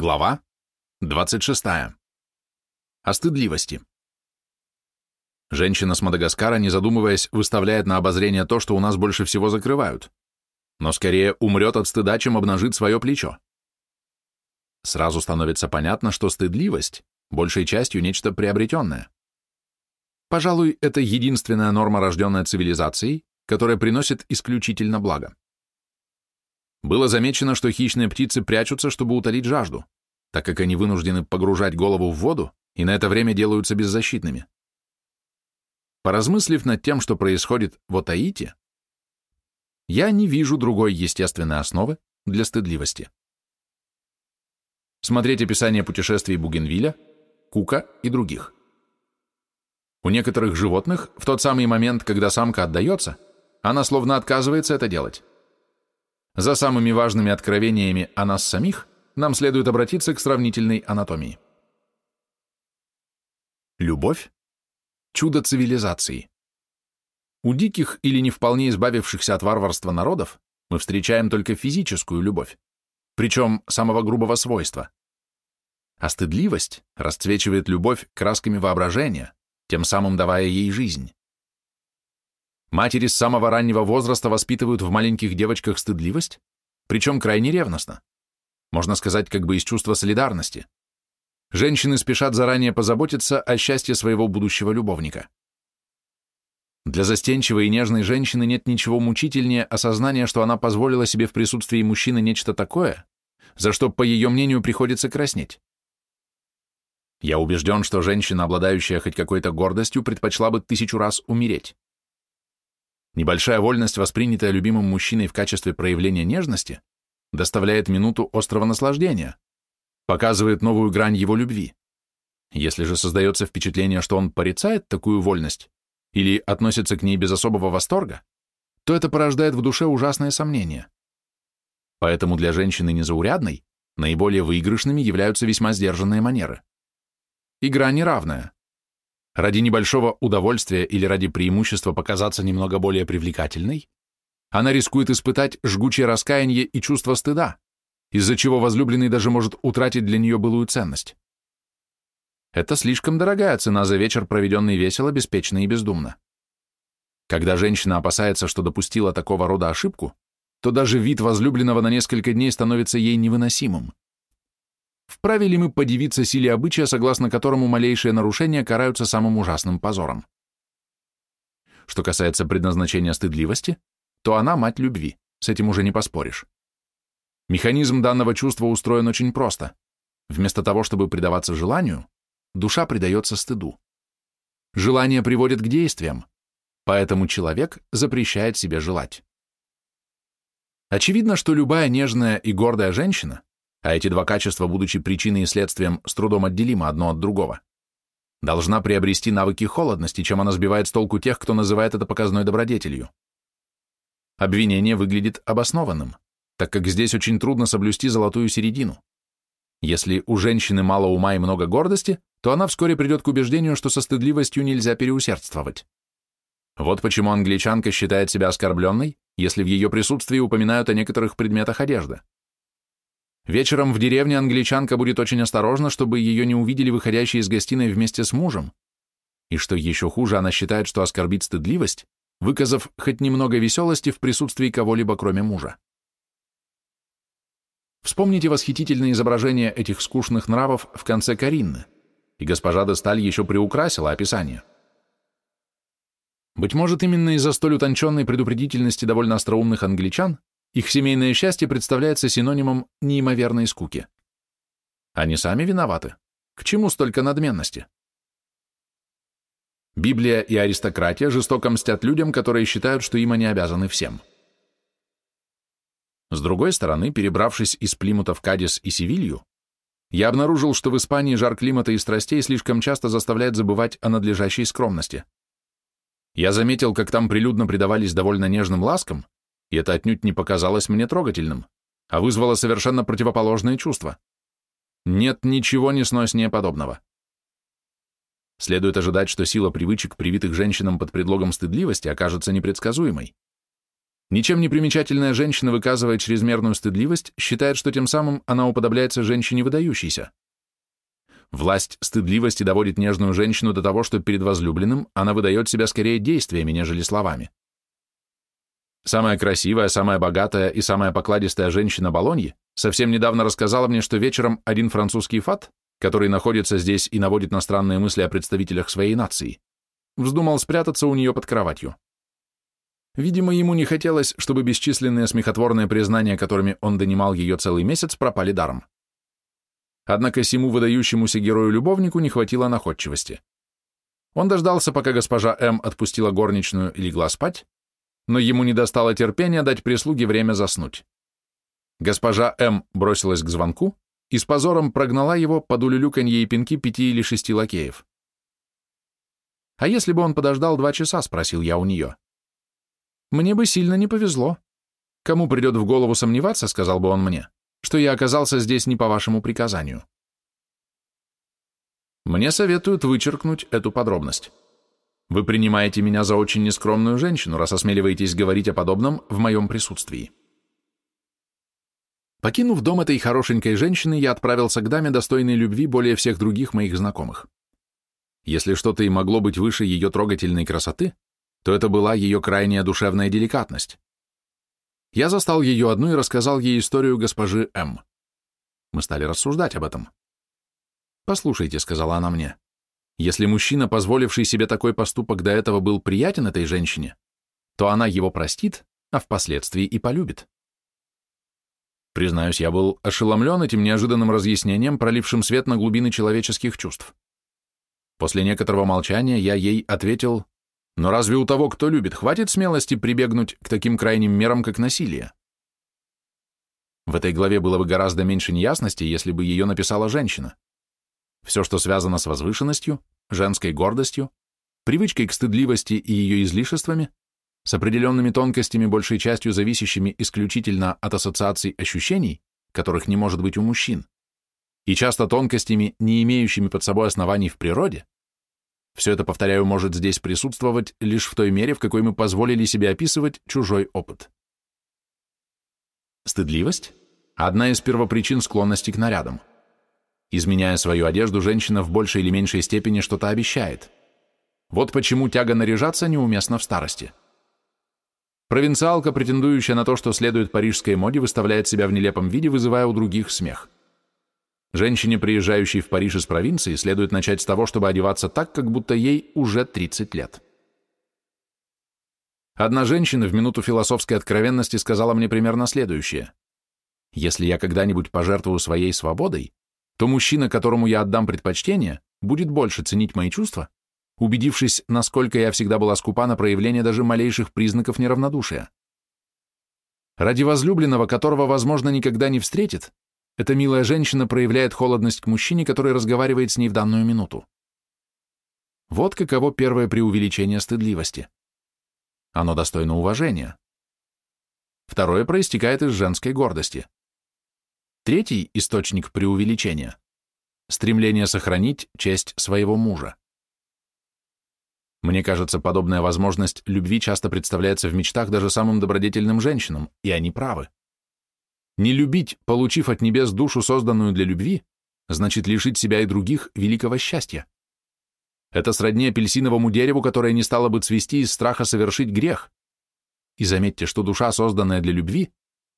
Глава 26. О стыдливости. Женщина с Мадагаскара, не задумываясь, выставляет на обозрение то, что у нас больше всего закрывают, но скорее умрет от стыда, чем обнажит свое плечо. Сразу становится понятно, что стыдливость большей частью нечто приобретенное. Пожалуй, это единственная норма, рожденная цивилизацией, которая приносит исключительно благо. Было замечено, что хищные птицы прячутся, чтобы утолить жажду, так как они вынуждены погружать голову в воду и на это время делаются беззащитными. Поразмыслив над тем, что происходит в Отаите, я не вижу другой естественной основы для стыдливости. Смотреть описание путешествий Бугенвиля, Кука и других. У некоторых животных в тот самый момент, когда самка отдается, она словно отказывается это делать. За самыми важными откровениями о нас самих нам следует обратиться к сравнительной анатомии. Любовь – чудо цивилизации. У диких или не вполне избавившихся от варварства народов мы встречаем только физическую любовь, причем самого грубого свойства. А стыдливость расцвечивает любовь красками воображения, тем самым давая ей жизнь. Матери с самого раннего возраста воспитывают в маленьких девочках стыдливость, причем крайне ревностно. Можно сказать, как бы из чувства солидарности. Женщины спешат заранее позаботиться о счастье своего будущего любовника. Для застенчивой и нежной женщины нет ничего мучительнее осознания, что она позволила себе в присутствии мужчины нечто такое, за что, по ее мнению, приходится краснеть. Я убежден, что женщина, обладающая хоть какой-то гордостью, предпочла бы тысячу раз умереть. Небольшая вольность, воспринятая любимым мужчиной в качестве проявления нежности, доставляет минуту острого наслаждения, показывает новую грань его любви. Если же создается впечатление, что он порицает такую вольность или относится к ней без особого восторга, то это порождает в душе ужасное сомнение. Поэтому для женщины незаурядной наиболее выигрышными являются весьма сдержанные манеры. Игра неравная. Ради небольшого удовольствия или ради преимущества показаться немного более привлекательной, она рискует испытать жгучее раскаяние и чувство стыда, из-за чего возлюбленный даже может утратить для нее былую ценность. Это слишком дорогая цена за вечер, проведенный весело, беспечно и бездумно. Когда женщина опасается, что допустила такого рода ошибку, то даже вид возлюбленного на несколько дней становится ей невыносимым. Вправе ли мы подивиться силе обычая, согласно которому малейшие нарушения караются самым ужасным позором? Что касается предназначения стыдливости, то она мать любви, с этим уже не поспоришь. Механизм данного чувства устроен очень просто. Вместо того, чтобы предаваться желанию, душа предается стыду. Желание приводит к действиям, поэтому человек запрещает себе желать. Очевидно, что любая нежная и гордая женщина а эти два качества, будучи причиной и следствием, с трудом отделимы одно от другого, должна приобрести навыки холодности, чем она сбивает с толку тех, кто называет это показной добродетелью. Обвинение выглядит обоснованным, так как здесь очень трудно соблюсти золотую середину. Если у женщины мало ума и много гордости, то она вскоре придет к убеждению, что со стыдливостью нельзя переусердствовать. Вот почему англичанка считает себя оскорбленной, если в ее присутствии упоминают о некоторых предметах одежды. Вечером в деревне англичанка будет очень осторожна, чтобы ее не увидели выходящей из гостиной вместе с мужем. И что еще хуже, она считает, что оскорбит стыдливость, выказав хоть немного веселости в присутствии кого-либо, кроме мужа. Вспомните восхитительное изображение этих скучных нравов в конце Каринны, и госпожа де Сталь еще приукрасила описание. Быть может, именно из-за столь утонченной предупредительности довольно остроумных англичан их семейное счастье представляется синонимом неимоверной скуки. Они сами виноваты. К чему столько надменности? Библия и аристократия жестоко мстят людям, которые считают, что им они обязаны всем. С другой стороны, перебравшись из Плимута в Кадис и Севилью, я обнаружил, что в Испании жар климата и страстей слишком часто заставляет забывать о надлежащей скромности. Я заметил, как там прилюдно предавались довольно нежным ласкам, и это отнюдь не показалось мне трогательным, а вызвало совершенно противоположные чувства. Нет ничего несноснее подобного. Следует ожидать, что сила привычек, привитых женщинам под предлогом стыдливости, окажется непредсказуемой. Ничем не примечательная женщина, выказывая чрезмерную стыдливость, считает, что тем самым она уподобляется женщине выдающейся. Власть стыдливости доводит нежную женщину до того, что перед возлюбленным она выдает себя скорее действиями, нежели словами. Самая красивая, самая богатая и самая покладистая женщина Болоньи совсем недавно рассказала мне, что вечером один французский фат, который находится здесь и наводит на странные мысли о представителях своей нации, вздумал спрятаться у нее под кроватью. Видимо, ему не хотелось, чтобы бесчисленные смехотворные признания, которыми он донимал ее целый месяц, пропали даром. Однако сему выдающемуся герою-любовнику не хватило находчивости. Он дождался, пока госпожа М. отпустила горничную и легла спать, но ему не достало терпения дать прислуге время заснуть. Госпожа М. бросилась к звонку и с позором прогнала его под улюлюканье и пинки пяти или шести лакеев. «А если бы он подождал два часа?» — спросил я у нее. Мне бы сильно не повезло. Кому придет в голову сомневаться, сказал бы он мне, что я оказался здесь не по вашему приказанию. Мне советуют вычеркнуть эту подробность. Вы принимаете меня за очень нескромную женщину, раз осмеливаетесь говорить о подобном в моем присутствии. Покинув дом этой хорошенькой женщины, я отправился к даме, достойной любви более всех других моих знакомых. Если что-то и могло быть выше ее трогательной красоты, то это была ее крайняя душевная деликатность. Я застал ее одну и рассказал ей историю госпожи М. Мы стали рассуждать об этом. «Послушайте», — сказала она мне, — «если мужчина, позволивший себе такой поступок до этого, был приятен этой женщине, то она его простит, а впоследствии и полюбит». Признаюсь, я был ошеломлен этим неожиданным разъяснением, пролившим свет на глубины человеческих чувств. После некоторого молчания я ей ответил, но разве у того, кто любит, хватит смелости прибегнуть к таким крайним мерам, как насилие? В этой главе было бы гораздо меньше неясности, если бы ее написала женщина. Все, что связано с возвышенностью, женской гордостью, привычкой к стыдливости и ее излишествами, с определенными тонкостями, большей частью зависящими исключительно от ассоциаций ощущений, которых не может быть у мужчин, и часто тонкостями, не имеющими под собой оснований в природе, все это, повторяю, может здесь присутствовать лишь в той мере, в какой мы позволили себе описывать чужой опыт. Стыдливость – одна из первопричин склонности к нарядам. Изменяя свою одежду, женщина в большей или меньшей степени что-то обещает. Вот почему тяга наряжаться неуместна в старости. Провинциалка, претендующая на то, что следует парижской моде, выставляет себя в нелепом виде, вызывая у других смех. Женщине, приезжающей в Париж из провинции, следует начать с того, чтобы одеваться так, как будто ей уже 30 лет. Одна женщина в минуту философской откровенности сказала мне примерно следующее. «Если я когда-нибудь пожертвую своей свободой, то мужчина, которому я отдам предпочтение, будет больше ценить мои чувства, убедившись, насколько я всегда была скупа на проявление даже малейших признаков неравнодушия. Ради возлюбленного, которого, возможно, никогда не встретит, эта милая женщина проявляет холодность к мужчине, который разговаривает с ней в данную минуту. Вот каково первое преувеличение стыдливости. Оно достойно уважения. Второе проистекает из женской гордости. Третий источник преувеличения – стремление сохранить честь своего мужа. Мне кажется, подобная возможность любви часто представляется в мечтах даже самым добродетельным женщинам, и они правы. Не любить, получив от небес душу, созданную для любви, значит лишить себя и других великого счастья. Это сродни апельсиновому дереву, которое не стало бы цвести из страха совершить грех. И заметьте, что душа, созданная для любви,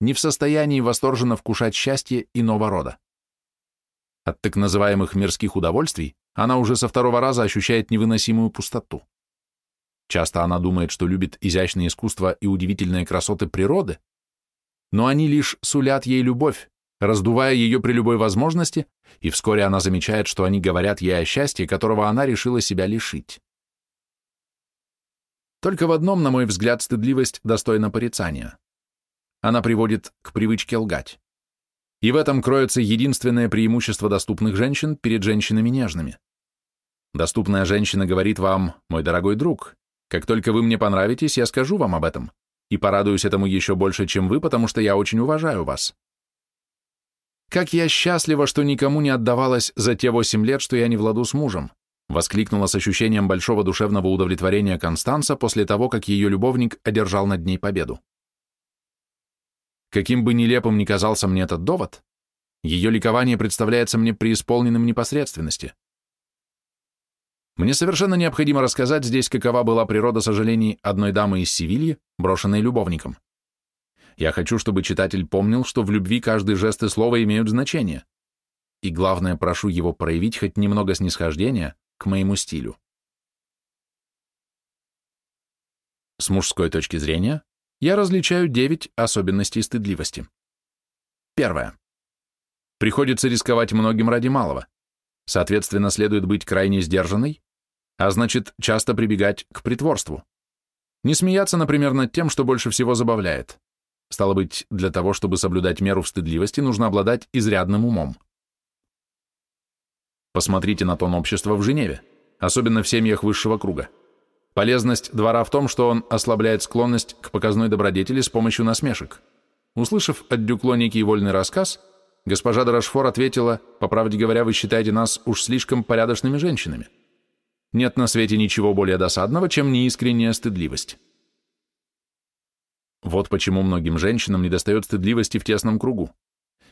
не в состоянии восторженно вкушать счастье иного рода. От так называемых мирских удовольствий она уже со второго раза ощущает невыносимую пустоту. Часто она думает, что любит изящное искусство и удивительные красоты природы, но они лишь сулят ей любовь, раздувая ее при любой возможности, и вскоре она замечает, что они говорят ей о счастье, которого она решила себя лишить. Только в одном, на мой взгляд, стыдливость достойна порицания. Она приводит к привычке лгать. И в этом кроется единственное преимущество доступных женщин перед женщинами нежными. Доступная женщина говорит вам, мой дорогой друг, как только вы мне понравитесь, я скажу вам об этом и порадуюсь этому еще больше, чем вы, потому что я очень уважаю вас. Как я счастлива, что никому не отдавалась за те восемь лет, что я не в ладу с мужем, воскликнула с ощущением большого душевного удовлетворения Констанца после того, как ее любовник одержал над ней победу. Каким бы нелепым ни казался мне этот довод, ее ликование представляется мне преисполненным непосредственности. Мне совершенно необходимо рассказать здесь, какова была природа сожалений одной дамы из Севильи, брошенной любовником. Я хочу, чтобы читатель помнил, что в любви каждый жест и слово имеют значение. И главное, прошу его проявить хоть немного снисхождения к моему стилю. С мужской точки зрения я различаю девять особенностей стыдливости. Первое. Приходится рисковать многим ради малого. Соответственно, следует быть крайне сдержанной, а значит, часто прибегать к притворству. Не смеяться, например, над тем, что больше всего забавляет. Стало быть, для того, чтобы соблюдать меру в стыдливости, нужно обладать изрядным умом. Посмотрите на тон общества в Женеве, особенно в семьях высшего круга. Полезность двора в том, что он ослабляет склонность к показной добродетели с помощью насмешек. Услышав от Дюкло некий вольный рассказ, госпожа Дорошфор ответила, «По правде говоря, вы считаете нас уж слишком порядочными женщинами. Нет на свете ничего более досадного, чем неискренняя стыдливость». Вот почему многим женщинам недостает стыдливости в тесном кругу.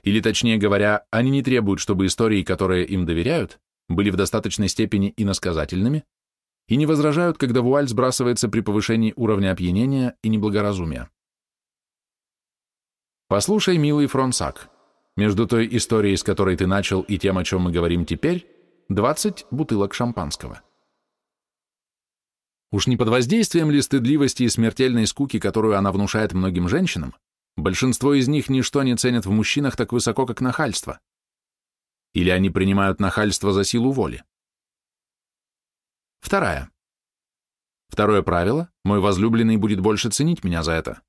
Или, точнее говоря, они не требуют, чтобы истории, которые им доверяют, были в достаточной степени иносказательными, и не возражают, когда вуаль сбрасывается при повышении уровня опьянения и неблагоразумия. Послушай, милый Фронсак, между той историей, с которой ты начал, и тем, о чем мы говорим теперь, 20 бутылок шампанского. Уж не под воздействием ли стыдливости и смертельной скуки, которую она внушает многим женщинам, большинство из них ничто не ценят в мужчинах так высоко, как нахальство? Или они принимают нахальство за силу воли? Вторая. Второе правило – мой возлюбленный будет больше ценить меня за это.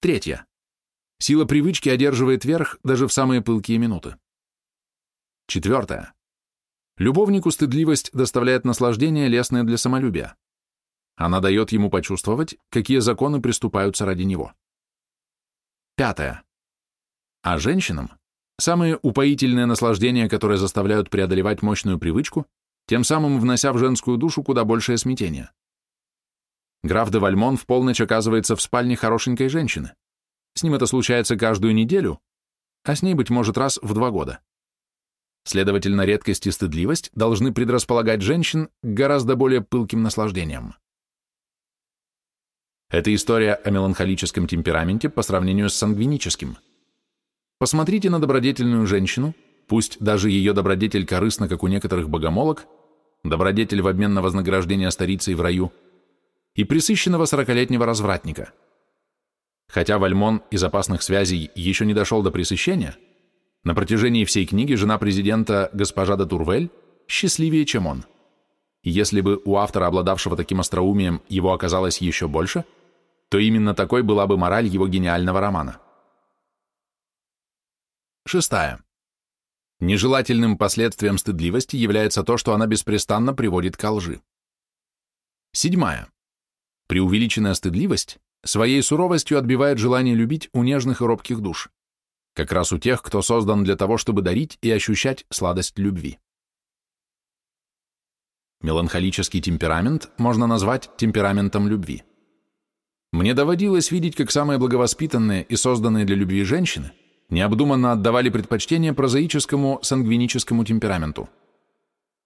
Третье. Сила привычки одерживает верх даже в самые пылкие минуты. Четвертое. Любовнику стыдливость доставляет наслаждение, лестное для самолюбия. Она дает ему почувствовать, какие законы приступаются ради него. Пятое. А женщинам самые упоительные наслаждения, которые заставляют преодолевать мощную привычку, тем самым внося в женскую душу куда большее смятение. Граф де Вальмон в полночь оказывается в спальне хорошенькой женщины. С ним это случается каждую неделю, а с ней, быть может, раз в два года. Следовательно, редкость и стыдливость должны предрасполагать женщин к гораздо более пылким наслаждениям. Это история о меланхолическом темпераменте по сравнению с сангвиническим. Посмотрите на добродетельную женщину, пусть даже ее добродетель корыстна, как у некоторых богомолок, добродетель в обмен на вознаграждение старицей в раю, и присыщенного сорокалетнего развратника. Хотя Вальмон из опасных связей еще не дошел до пресыщения, на протяжении всей книги жена президента, госпожа де Турвель, счастливее, чем он. если бы у автора, обладавшего таким остроумием, его оказалось еще больше, то именно такой была бы мораль его гениального романа. Шестая. Нежелательным последствием стыдливости является то, что она беспрестанно приводит к лжи. Седьмая. Преувеличенная стыдливость своей суровостью отбивает желание любить у нежных и робких душ как раз у тех, кто создан для того, чтобы дарить и ощущать сладость любви. Меланхолический темперамент можно назвать темпераментом любви. Мне доводилось видеть, как самые благовоспитанные и созданные для любви женщины необдуманно отдавали предпочтение прозаическому сангвиническому темпераменту.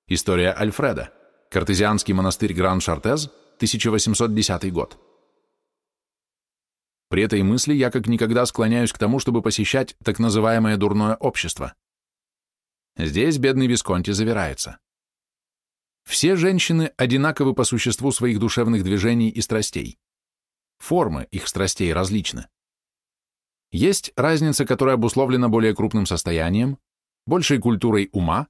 История Альфреда. Картезианский монастырь Гран-Шартез, 1810 год. При этой мысли я как никогда склоняюсь к тому, чтобы посещать так называемое дурное общество. Здесь бедный Висконти завирается. Все женщины одинаковы по существу своих душевных движений и страстей. Формы их страстей различны. Есть разница, которая обусловлена более крупным состоянием, большей культурой ума,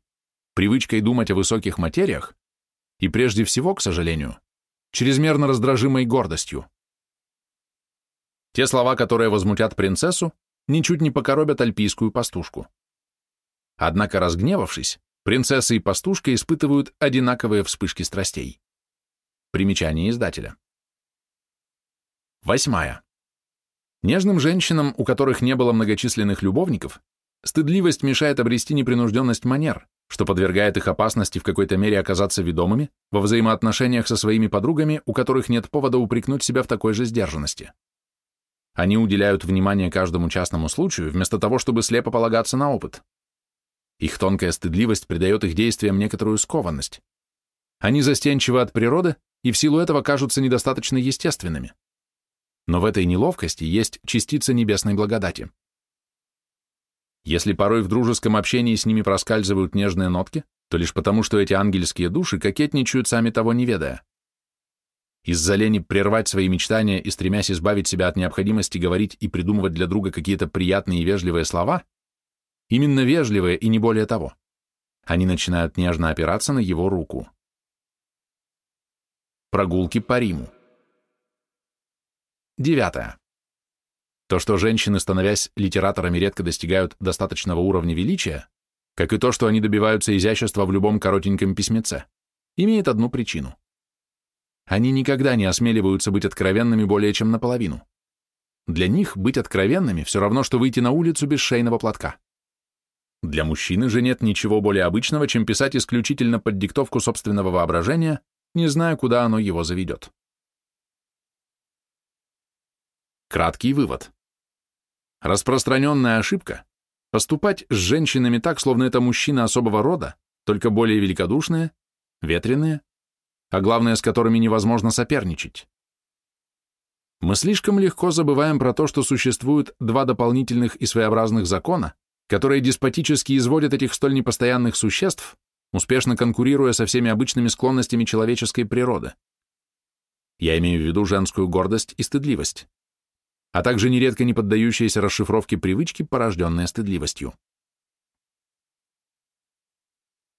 привычкой думать о высоких материях и, прежде всего, к сожалению, чрезмерно раздражимой гордостью. Те слова, которые возмутят принцессу, ничуть не покоробят альпийскую пастушку. Однако, разгневавшись, принцесса и пастушка испытывают одинаковые вспышки страстей. Примечание издателя. Восьмая. Нежным женщинам, у которых не было многочисленных любовников, стыдливость мешает обрести непринужденность манер, что подвергает их опасности в какой-то мере оказаться ведомыми во взаимоотношениях со своими подругами, у которых нет повода упрекнуть себя в такой же сдержанности. Они уделяют внимание каждому частному случаю, вместо того, чтобы слепо полагаться на опыт. Их тонкая стыдливость придает их действиям некоторую скованность. Они застенчивы от природы и в силу этого кажутся недостаточно естественными. Но в этой неловкости есть частица небесной благодати. Если порой в дружеском общении с ними проскальзывают нежные нотки, то лишь потому, что эти ангельские души кокетничают сами того не ведая. Из-за лени прервать свои мечтания и стремясь избавить себя от необходимости говорить и придумывать для друга какие-то приятные и вежливые слова, именно вежливые и не более того, они начинают нежно опираться на его руку. Прогулки по Риму. Девятое. То, что женщины, становясь литераторами, редко достигают достаточного уровня величия, как и то, что они добиваются изящества в любом коротеньком письмеце, имеет одну причину. Они никогда не осмеливаются быть откровенными более чем наполовину. Для них быть откровенными все равно, что выйти на улицу без шейного платка. Для мужчины же нет ничего более обычного, чем писать исключительно под диктовку собственного воображения, не зная, куда оно его заведет. Краткий вывод. Распространенная ошибка – поступать с женщинами так, словно это мужчины особого рода, только более великодушные, ветреные, а главное, с которыми невозможно соперничать. Мы слишком легко забываем про то, что существуют два дополнительных и своеобразных закона, которые деспотически изводят этих столь непостоянных существ, успешно конкурируя со всеми обычными склонностями человеческой природы. Я имею в виду женскую гордость и стыдливость а также нередко не поддающиеся расшифровке привычки, порожденные стыдливостью.